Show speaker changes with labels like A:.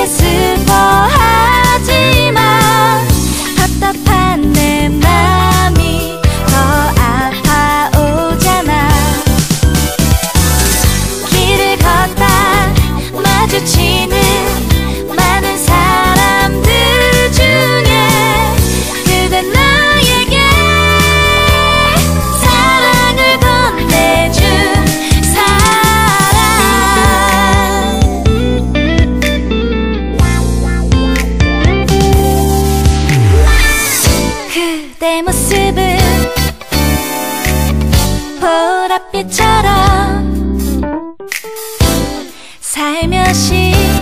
A: this is 그때 모습은 보랏빛처럼 살며시